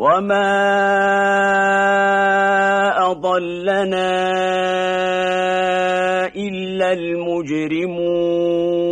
وما أضلنا إلا المجرمون